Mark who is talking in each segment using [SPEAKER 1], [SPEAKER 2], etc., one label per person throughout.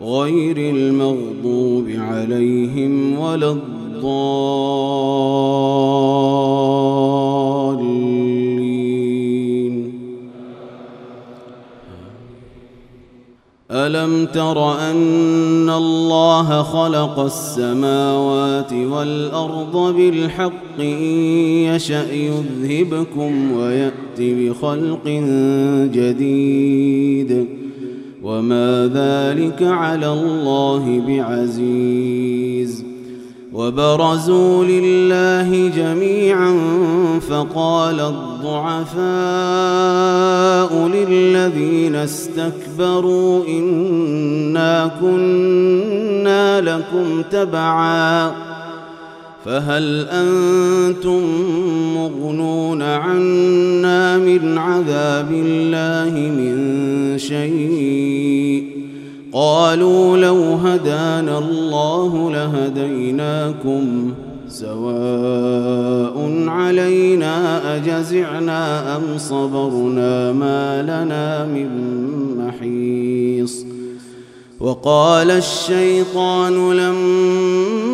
[SPEAKER 1] غير المغضوب عليهم ولا الضالين. ألم تر أن الله خلق السماوات والأرض بالحق إن يشأ يذهبكم ويأتي بخلق جديد. وما ذلك على الله بعزيز وبرزوا لله جميعا فقال الضعفاء للذين استكبروا إنا كنا لكم تبعا فهل أنتم مغنون عنا من عذاب الله من شيء؟ قالوا لو هدانا الله لهديناكم سواء علينا أجزعنا أم صبرنا ما لنا من محيص. وقال الشيطان لما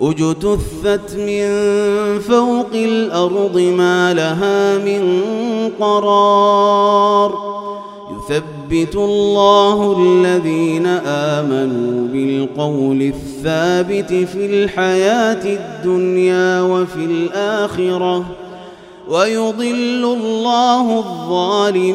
[SPEAKER 1] اجتثت من فوق الأرض ما لها من قرار. يثبت الله الذين آمنوا بالقول الثابت في الحياة الدنيا وفي الآخرة ويضل الله الظالمين.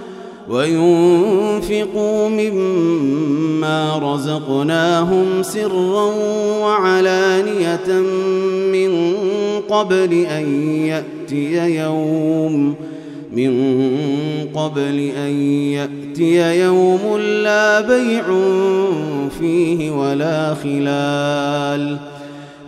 [SPEAKER 1] وينفقوا مما رزقناهم سرا وعلانية من قبل أن يأتي يوم من قبل أن يأتي يوم لا بيع فيه ولا خلال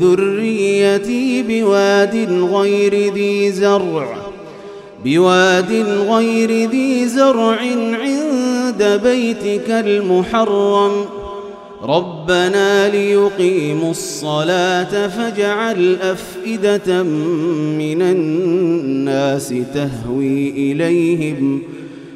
[SPEAKER 1] ذريتي بواد غير ذي زرع. بواد غير ذي زرع عند بيتك المحرم. ربنا ليقيموا الصلاة فاجعل أفئدة من الناس تهوي إليهم.